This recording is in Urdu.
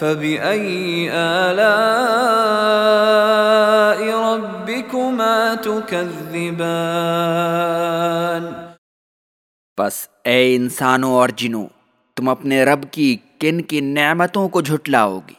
فَبِأَيِّ آلَاءِ رَبِّكُمَا تُكَذِّبَانِ پس اے انسانوں اور جنوں، تم اپنے رب کی کن کی نعمتوں کو جھٹلاؤ گی